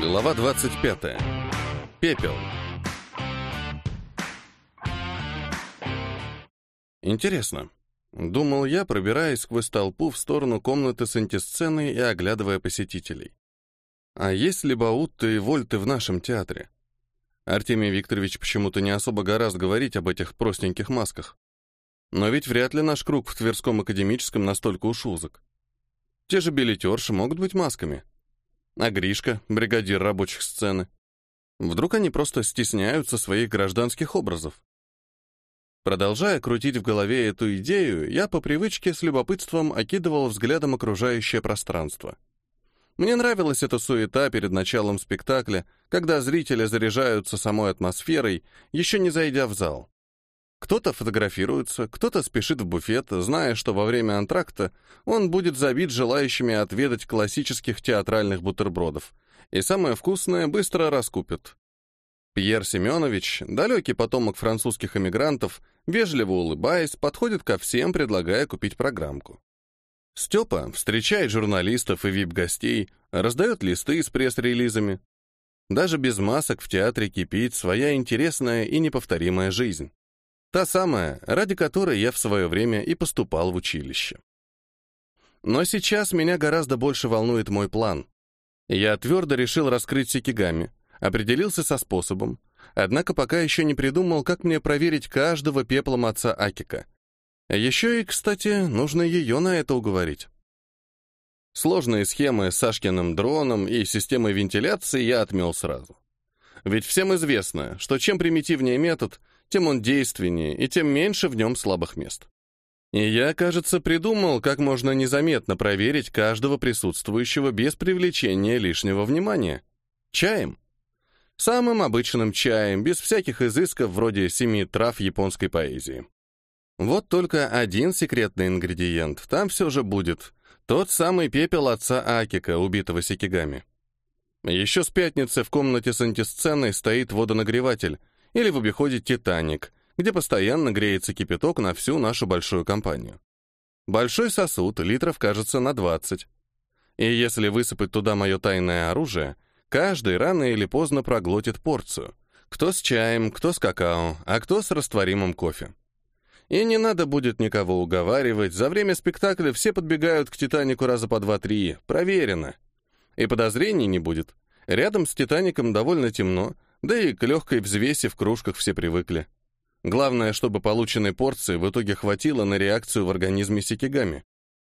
Глава 25. Пепел. Интересно. Думал я, пробираясь сквозь толпу в сторону комнаты с антисценой и оглядывая посетителей. А есть ли Баутты и Вольты в нашем театре? Артемий Викторович почему-то не особо гораст говорить об этих простеньких масках. Но ведь вряд ли наш круг в Тверском академическом настолько уж узок. Те же билетерши могут быть масками. А Гришка, бригадир рабочих сцены. Вдруг они просто стесняются своих гражданских образов? Продолжая крутить в голове эту идею, я по привычке с любопытством окидывал взглядом окружающее пространство. Мне нравилась эта суета перед началом спектакля, когда зрители заряжаются самой атмосферой, еще не зайдя в зал. Кто-то фотографируется, кто-то спешит в буфет, зная, что во время антракта он будет забит желающими отведать классических театральных бутербродов, и самое вкусное быстро раскупят. Пьер Семенович, далекий потомок французских эмигрантов, вежливо улыбаясь, подходит ко всем, предлагая купить программку. Степа встречает журналистов и вип-гостей, раздает листы с пресс-релизами. Даже без масок в театре кипит своя интересная и неповторимая жизнь. Та самая, ради которой я в свое время и поступал в училище. Но сейчас меня гораздо больше волнует мой план. Я твердо решил раскрыть сикигами, определился со способом, однако пока еще не придумал, как мне проверить каждого пеплом отца Акика. Еще и, кстати, нужно ее на это уговорить. Сложные схемы с Сашкиным дроном и системой вентиляции я отмел сразу. Ведь всем известно, что чем примитивнее метод, тем он действеннее и тем меньше в нем слабых мест. И я, кажется, придумал, как можно незаметно проверить каждого присутствующего без привлечения лишнего внимания. Чаем. Самым обычным чаем, без всяких изысков вроде семи трав японской поэзии. Вот только один секретный ингредиент там все же будет. Тот самый пепел отца Акика, убитого Сикигами. Еще с пятницы в комнате с антисценой стоит водонагреватель, или в обиходе «Титаник», где постоянно греется кипяток на всю нашу большую компанию. Большой сосуд, литров, кажется, на 20. И если высыпать туда мое тайное оружие, каждый рано или поздно проглотит порцию. Кто с чаем, кто с какао, а кто с растворимым кофе. И не надо будет никого уговаривать, за время спектакля все подбегают к «Титанику» раза по два-три, проверено. И подозрений не будет. Рядом с «Титаником» довольно темно, да и к легкой взвеси в кружках все привыкли. Главное, чтобы полученной порции в итоге хватило на реакцию в организме сикигами.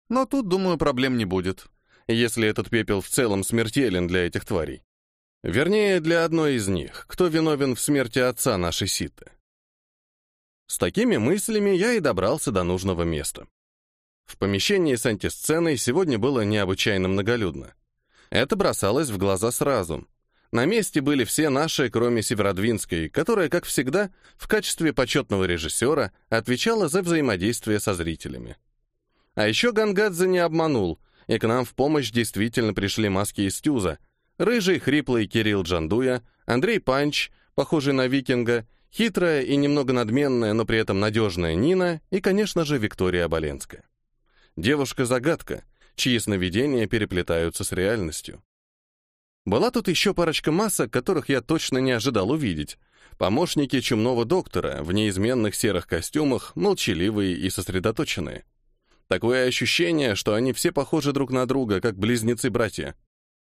Но тут, думаю, проблем не будет, если этот пепел в целом смертелен для этих тварей. Вернее, для одной из них, кто виновен в смерти отца нашей Ситы. С такими мыслями я и добрался до нужного места. В помещении с антисценой сегодня было необычайно многолюдно. Это бросалось в глаза сразу, на месте были все наши, кроме Северодвинской, которая, как всегда, в качестве почетного режиссера отвечала за взаимодействие со зрителями. А еще Гангадзе не обманул, и к нам в помощь действительно пришли маски из Тюза. Рыжий, хриплый Кирилл Джандуя, Андрей Панч, похожий на викинга, хитрая и немного надменная, но при этом надежная Нина и, конечно же, Виктория Оболенская. Девушка-загадка, чьи сновидения переплетаются с реальностью. Была тут еще парочка масок, которых я точно не ожидал увидеть. Помощники чумного доктора в неизменных серых костюмах, молчаливые и сосредоточенные. Такое ощущение, что они все похожи друг на друга, как близнецы-братья.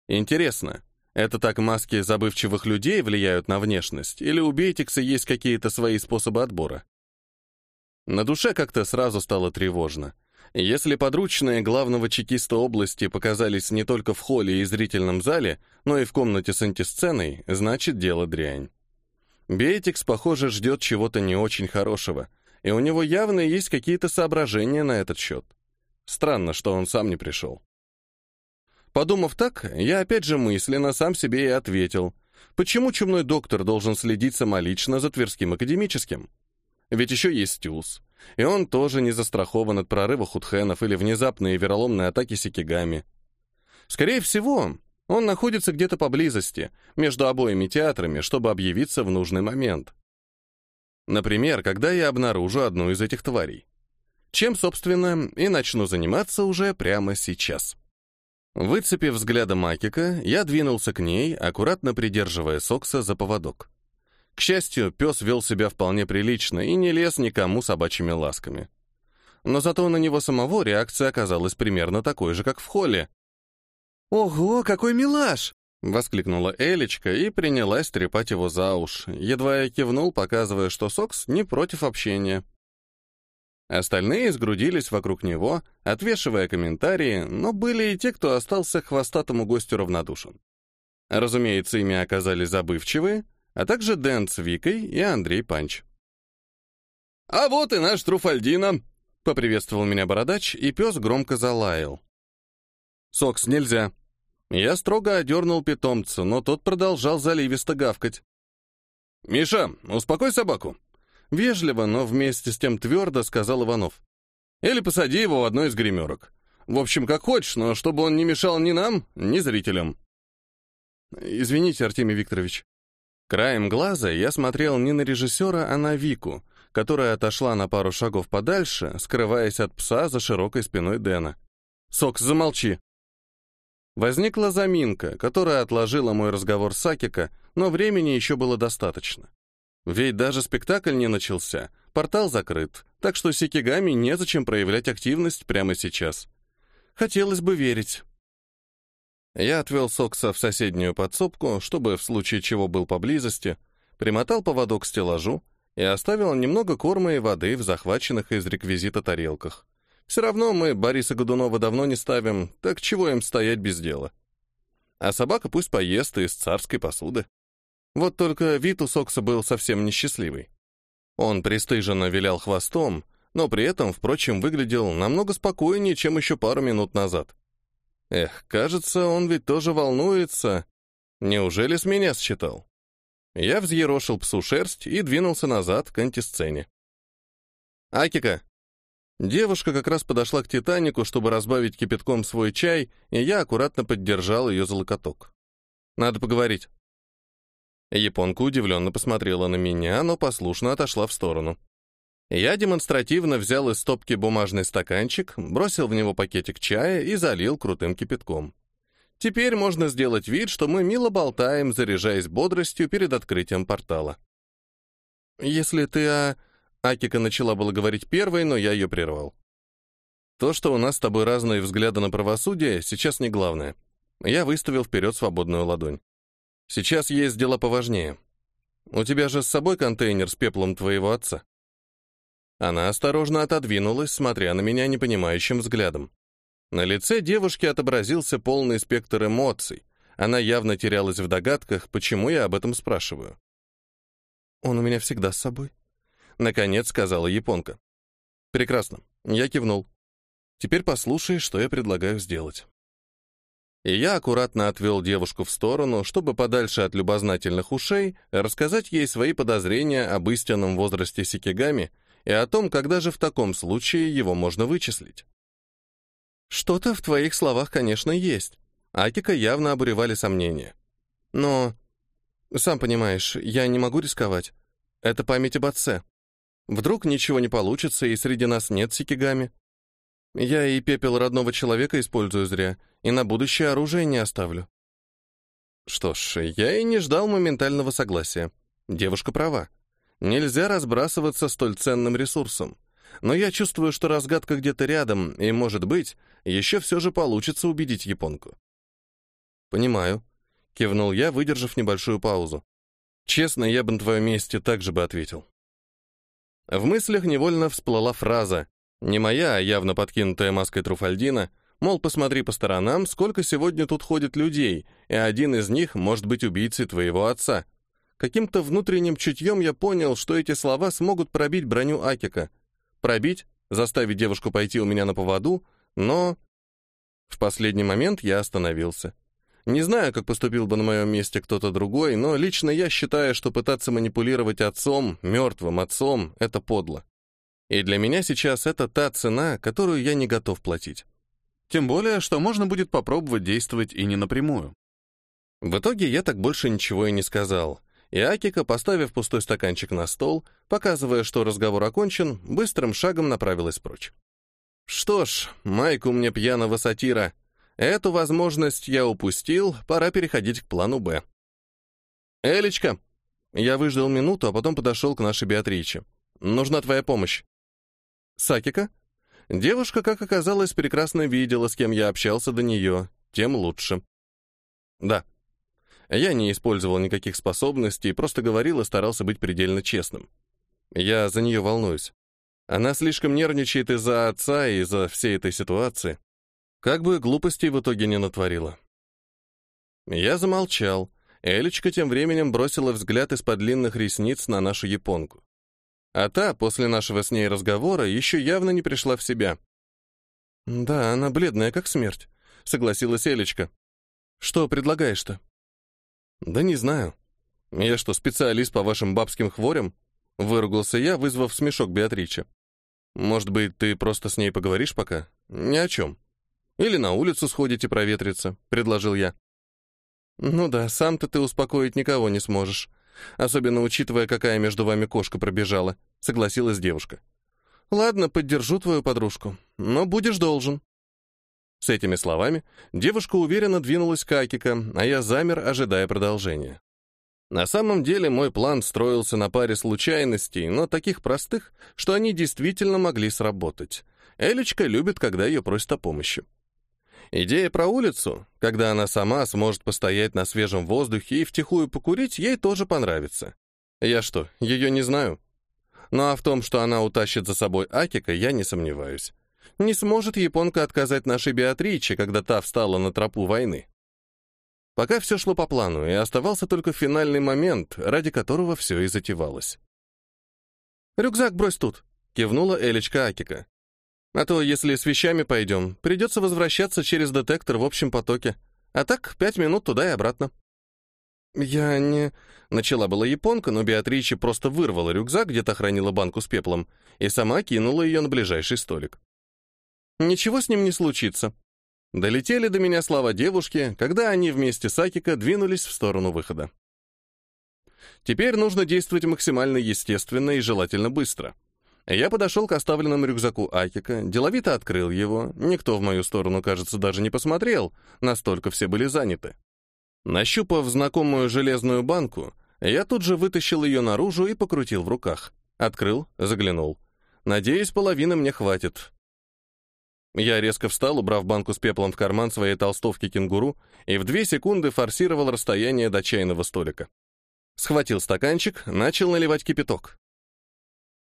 Интересно, это так маски забывчивых людей влияют на внешность, или у Бейтикса есть какие-то свои способы отбора? На душе как-то сразу стало тревожно. Если подручные главного чекиста области показались не только в холле и зрительном зале, но и в комнате с антисценой, значит, дело дрянь. Бейтикс, похоже, ждет чего-то не очень хорошего, и у него явно есть какие-то соображения на этот счет. Странно, что он сам не пришел. Подумав так, я опять же мысленно сам себе и ответил, почему чумной доктор должен следить самолично за Тверским академическим? Ведь еще есть Стюлс, и он тоже не застрахован от прорыва худхенов или внезапной вероломной атаки сикигами. Скорее всего, он находится где-то поблизости, между обоими театрами, чтобы объявиться в нужный момент. Например, когда я обнаружу одну из этих тварей. Чем, собственно, и начну заниматься уже прямо сейчас. Выцепив взглядом Макика, я двинулся к ней, аккуратно придерживая Сокса за поводок. К счастью, пес вел себя вполне прилично и не лез никому собачьими ласками. Но зато на него самого реакция оказалась примерно такой же, как в холле. «Ого, какой милаш!» — воскликнула Элечка и принялась трепать его за уши. Едва я кивнул, показывая, что Сокс не против общения. Остальные сгрудились вокруг него, отвешивая комментарии, но были и те, кто остался хвостатому гостю равнодушен. Разумеется, ими оказались забывчивые, а также Дэн с Викой и Андрей Панч. «А вот и наш Труфальдина!» — поприветствовал меня бородач, и пес громко залаял. «Сокс, нельзя!» Я строго одернул питомца, но тот продолжал заливисто гавкать. «Миша, успокой собаку!» Вежливо, но вместе с тем твердо сказал Иванов. «Или посади его в одной из гримерок. В общем, как хочешь, но чтобы он не мешал ни нам, ни зрителям». «Извините, Артемий Викторович». Краем глаза я смотрел не на режиссера, а на Вику, которая отошла на пару шагов подальше, скрываясь от пса за широкой спиной Дэна. «Сокс, замолчи!» Возникла заминка, которая отложила мой разговор с Акика, но времени еще было достаточно. Ведь даже спектакль не начался, портал закрыт, так что Сикигами незачем проявлять активность прямо сейчас. Хотелось бы верить. Я отвел Сокса в соседнюю подсобку, чтобы в случае чего был поблизости, примотал поводок к стеллажу и оставил немного корма и воды в захваченных из реквизита тарелках. Все равно мы Бориса Годунова давно не ставим, так чего им стоять без дела? А собака пусть поест из царской посуды. Вот только вид у Сокса был совсем несчастливый. Он пристыженно вилял хвостом, но при этом, впрочем, выглядел намного спокойнее, чем еще пару минут назад. Эх, кажется, он ведь тоже волнуется. Неужели с меня считал? Я взъерошил псу шерсть и двинулся назад к антисцене. «Акика!» Девушка как раз подошла к «Титанику», чтобы разбавить кипятком свой чай, и я аккуратно поддержал ее за локоток. «Надо поговорить». Японка удивленно посмотрела на меня, но послушно отошла в сторону. Я демонстративно взял из стопки бумажный стаканчик, бросил в него пакетик чая и залил крутым кипятком. Теперь можно сделать вид, что мы мило болтаем, заряжаясь бодростью перед открытием портала. «Если ты о...» Акика начала было говорить первой, но я ее прервал. «То, что у нас с тобой разные взгляды на правосудие, сейчас не главное». Я выставил вперед свободную ладонь. Сейчас есть дела поважнее. У тебя же с собой контейнер с пеплом твоего отца. Она осторожно отодвинулась, смотря на меня непонимающим взглядом. На лице девушки отобразился полный спектр эмоций. Она явно терялась в догадках, почему я об этом спрашиваю. «Он у меня всегда с собой», — наконец сказала японка. «Прекрасно». Я кивнул. «Теперь послушай, что я предлагаю сделать». И я аккуратно отвел девушку в сторону, чтобы подальше от любознательных ушей рассказать ей свои подозрения об истинном возрасте Сикигами и о том, когда же в таком случае его можно вычислить. Что-то в твоих словах, конечно, есть. Акика явно обуревали сомнения. Но, сам понимаешь, я не могу рисковать. Это память об отце. Вдруг ничего не получится, и среди нас нет Сикигами. Я и пепел родного человека использую зря, и на будущее оружие не оставлю. Что ж, я и не ждал моментального согласия. Девушка права. Нельзя разбрасываться столь ценным ресурсом. Но я чувствую, что разгадка где-то рядом, и, может быть, еще все же получится убедить японку. «Понимаю», — кивнул я, выдержав небольшую паузу. «Честно, я бы на твоем месте так же бы ответил». В мыслях невольно всплыла фраза не моя, а явно подкинутая маской Труфальдина, мол, посмотри по сторонам, сколько сегодня тут ходит людей, и один из них может быть убийцей твоего отца. Каким-то внутренним чутьем я понял, что эти слова смогут пробить броню Акика. Пробить, заставить девушку пойти у меня на поводу, но... В последний момент я остановился. Не знаю, как поступил бы на моем месте кто-то другой, но лично я считаю, что пытаться манипулировать отцом, мертвым отцом, это подло. И для меня сейчас это та цена, которую я не готов платить. Тем более, что можно будет попробовать действовать и не напрямую. В итоге я так больше ничего и не сказал. И Акика, поставив пустой стаканчик на стол, показывая, что разговор окончен, быстрым шагом направилась прочь. Что ж, майку мне пьяного сатира. Эту возможность я упустил, пора переходить к плану «Б». «Элечка!» Я выждал минуту, а потом подошел к нашей Беатриче. «Нужна твоя помощь». «Сакика?» Девушка, как оказалось, прекрасно видела, с кем я общался до нее, тем лучше. «Да». Я не использовал никаких способностей, просто говорил и старался быть предельно честным. Я за нее волнуюсь. Она слишком нервничает из-за отца и из-за всей этой ситуации. Как бы глупостей в итоге не натворила. Я замолчал. Элечка тем временем бросила взгляд из-под длинных ресниц на нашу японку. А та, после нашего с ней разговора, еще явно не пришла в себя. «Да, она бледная, как смерть», — согласилась Элечка. «Что предлагаешь-то?» «Да не знаю. Я что, специалист по вашим бабским хворям?» Выругался я, вызвав смешок Беатриче. «Может быть, ты просто с ней поговоришь пока? Ни о чем. Или на улицу сходите проветриться», — предложил я. «Ну да, сам-то ты успокоить никого не сможешь, особенно учитывая, какая между вами кошка пробежала», — согласилась девушка. «Ладно, поддержу твою подружку, но будешь должен». С этими словами девушка уверенно двинулась к Акика, а я замер, ожидая продолжения. На самом деле мой план строился на паре случайностей, но таких простых, что они действительно могли сработать. Элечка любит, когда ее просят о помощи. Идея про улицу, когда она сама сможет постоять на свежем воздухе и втихую покурить, ей тоже понравится. Я что, ее не знаю? Ну а в том, что она утащит за собой Акика, я не сомневаюсь. Не сможет японка отказать нашей Беатриче, когда та встала на тропу войны. Пока все шло по плану, и оставался только финальный момент, ради которого все и затевалось. «Рюкзак брось тут», — кивнула Элечка Акика. «А то, если с вещами пойдем, придется возвращаться через детектор в общем потоке. А так, пять минут туда и обратно». «Я не...» — начала была японка, но Беатриче просто вырвала рюкзак, где-то хранила банку с пеплом, и сама кинула ее на ближайший столик. «Ничего с ним не случится», Долетели до меня слова девушки, когда они вместе с Акика двинулись в сторону выхода. Теперь нужно действовать максимально естественно и желательно быстро. Я подошел к оставленному рюкзаку Акика, деловито открыл его, никто в мою сторону, кажется, даже не посмотрел, настолько все были заняты. Нащупав знакомую железную банку, я тут же вытащил ее наружу и покрутил в руках. Открыл, заглянул. Надеюсь, половины мне хватит. Я резко встал, убрав банку с пеплом в карман своей толстовки кенгуру, и в две секунды форсировал расстояние до чайного столика. Схватил стаканчик, начал наливать кипяток.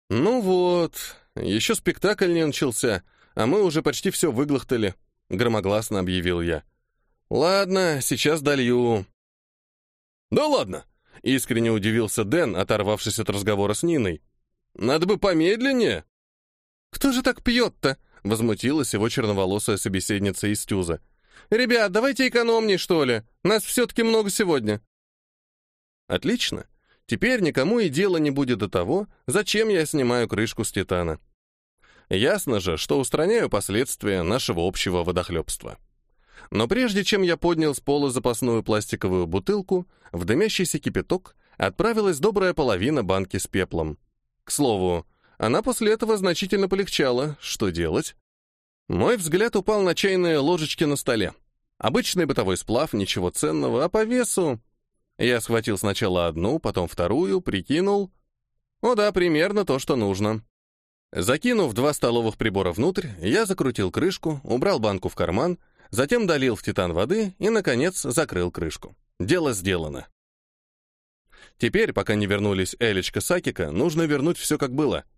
«Ну вот, еще спектакль не начался, а мы уже почти все выглохтали», — громогласно объявил я. «Ладно, сейчас долью». «Да ладно!» — искренне удивился Дэн, оторвавшись от разговора с Ниной. «Надо бы помедленнее». «Кто же так пьет-то?» Возмутилась его черноволосая собеседница из Тюза. «Ребят, давайте экономней, что ли? Нас все-таки много сегодня». «Отлично. Теперь никому и дела не будет до того, зачем я снимаю крышку с титана. Ясно же, что устраняю последствия нашего общего водохлебства. Но прежде чем я поднял с пола запасную пластиковую бутылку, в дымящийся кипяток отправилась добрая половина банки с пеплом. К слову, она после этого значительно полегчала. Что делать? Мой взгляд упал на чайные ложечки на столе. Обычный бытовой сплав, ничего ценного, а по весу... Я схватил сначала одну, потом вторую, прикинул. О да, примерно то, что нужно. Закинув два столовых прибора внутрь, я закрутил крышку, убрал банку в карман, затем долил в титан воды и, наконец, закрыл крышку. Дело сделано. Теперь, пока не вернулись Элечка с Акика, нужно вернуть все как было —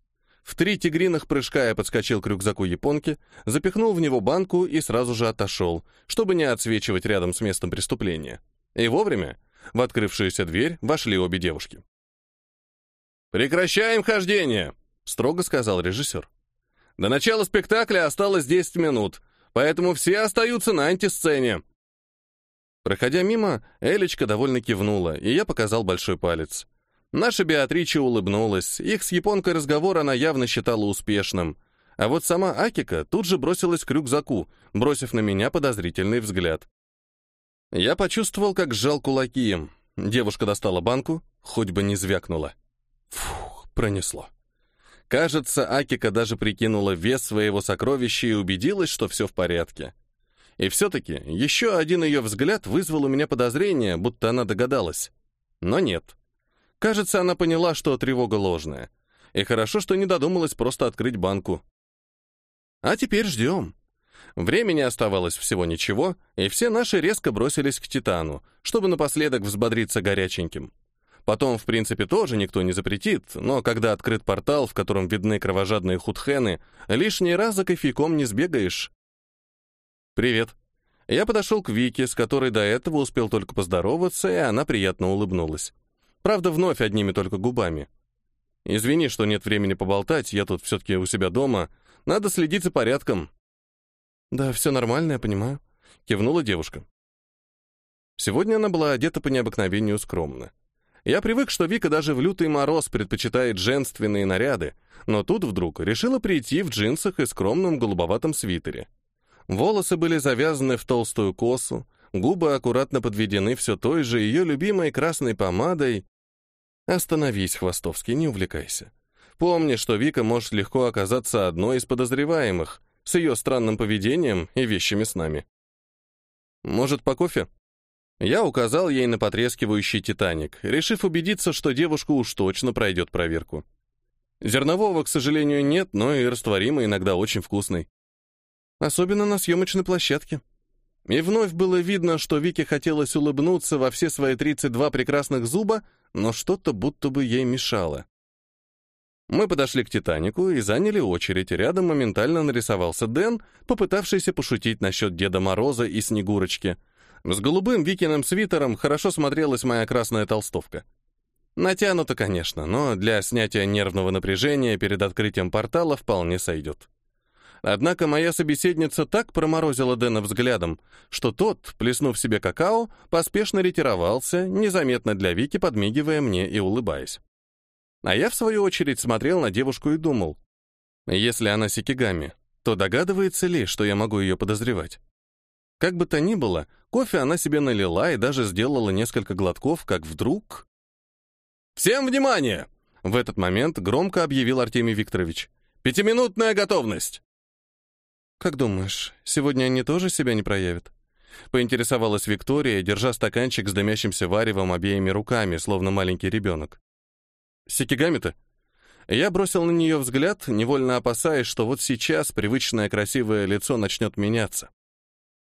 в три тигриных прыжка я подскочил к рюкзаку японки, запихнул в него банку и сразу же отошел, чтобы не отсвечивать рядом с местом преступления. И вовремя в открывшуюся дверь вошли обе девушки. «Прекращаем хождение!» — строго сказал режиссер. «До начала спектакля осталось 10 минут, поэтому все остаются на антисцене». Проходя мимо, Элечка довольно кивнула, и я показал большой палец. Наша Беатрича улыбнулась, их с японкой разговор она явно считала успешным. А вот сама Акика тут же бросилась к рюкзаку, бросив на меня подозрительный взгляд. Я почувствовал, как сжал кулаки. Девушка достала банку, хоть бы не звякнула. Фух, пронесло. Кажется, Акика даже прикинула вес своего сокровища и убедилась, что все в порядке. И все-таки еще один ее взгляд вызвал у меня подозрение, будто она догадалась. Но нет. Кажется, она поняла, что тревога ложная. И хорошо, что не додумалась просто открыть банку. А теперь ждем. Времени оставалось всего ничего, и все наши резко бросились к Титану, чтобы напоследок взбодриться горяченьким. Потом, в принципе, тоже никто не запретит, но когда открыт портал, в котором видны кровожадные худхены, лишний раз за кофейком не сбегаешь. «Привет». Я подошел к Вике, с которой до этого успел только поздороваться, и она приятно улыбнулась. Правда, вновь одними только губами. «Извини, что нет времени поболтать, я тут все-таки у себя дома. Надо следить за порядком». «Да, все нормально, я понимаю», — кивнула девушка. Сегодня она была одета по необыкновению скромно. Я привык, что Вика даже в лютый мороз предпочитает женственные наряды, но тут вдруг решила прийти в джинсах и скромном голубоватом свитере. Волосы были завязаны в толстую косу, губы аккуратно подведены все той же ее любимой красной помадой. Остановись, Хвостовский, не увлекайся. Помни, что Вика может легко оказаться одной из подозреваемых, с ее странным поведением и вещими с нами. Может, по кофе? Я указал ей на потрескивающий «Титаник», решив убедиться, что девушка уж точно пройдет проверку. Зернового, к сожалению, нет, но и растворимый иногда очень вкусный. Особенно на съемочной площадке. И вновь было видно, что Вике хотелось улыбнуться во все свои 32 прекрасных зуба, но что-то будто бы ей мешало. Мы подошли к «Титанику» и заняли очередь. Рядом моментально нарисовался Дэн, попытавшийся пошутить насчет Деда Мороза и Снегурочки — с голубым Викиным свитером хорошо смотрелась моя красная толстовка. Натянуто, конечно, но для снятия нервного напряжения перед открытием портала вполне сойдет. Однако моя собеседница так проморозила Дэна взглядом, что тот, плеснув себе какао, поспешно ретировался, незаметно для Вики подмигивая мне и улыбаясь. А я, в свою очередь, смотрел на девушку и думал, если она сикигами, то догадывается ли, что я могу ее подозревать? Как бы то ни было, кофе она себе налила и даже сделала несколько глотков, как вдруг... «Всем внимание!» В этот момент громко объявил Артемий Викторович. «Пятиминутная готовность!» «Как думаешь, сегодня они тоже себя не проявят?» Поинтересовалась Виктория, держа стаканчик с дымящимся варевом обеими руками, словно маленький ребенок. «Сикигами-то?» Я бросил на нее взгляд, невольно опасаясь, что вот сейчас привычное красивое лицо начнет меняться.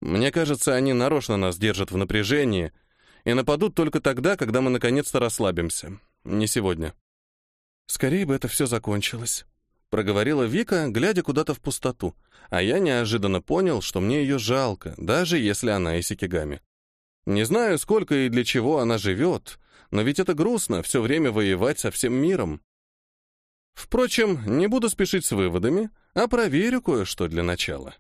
Мне кажется, они нарочно нас держат в напряжении и нападут только тогда, когда мы наконец-то расслабимся. Не сегодня. Скорее бы это все закончилось. Проговорила Вика, глядя куда-то в пустоту, а я неожиданно понял, что мне ее жалко, даже если она и сикигами. Не знаю, сколько и для чего она живет, но ведь это грустно все время воевать со всем миром. Впрочем, не буду спешить с выводами, а проверю кое-что для начала.